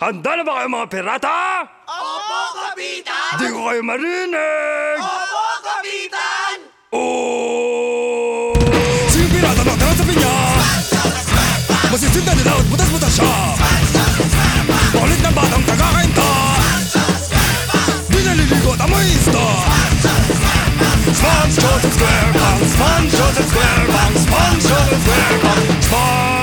Handa na ba kayo pirata? Opo, Kapitan! Di ko kayo marinig! Opo, Kapitan! Oh! Sige pirata, magkaroon sa pinya! Masisinda nila at butas-butas siya! Paulit ng batang tagakainta! Di naliligo at amoy ista! Sponge, Joseph Squarebank! Sponge, Joseph Squarebank! Sponge, Joseph Squarebank! Sponge!